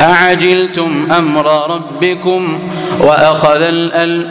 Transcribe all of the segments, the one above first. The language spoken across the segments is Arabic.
أعجلتم أمر ربكم وأخذ الأل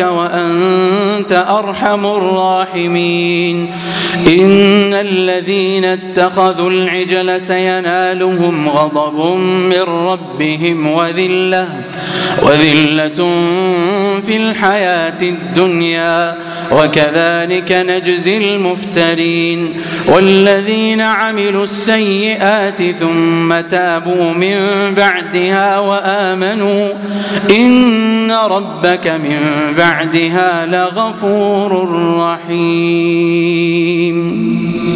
وأنت أرحم الراحمين. إن الذين اتخذوا العجل سينالهم غضب من ربهم وذلة وذلة في الحياة الدنيا وكذلك نجزي المفترين. والذين عملوا السيئات ثم تابوا من بعدها وآمنوا إن ربك من بعدها لغفور رحيم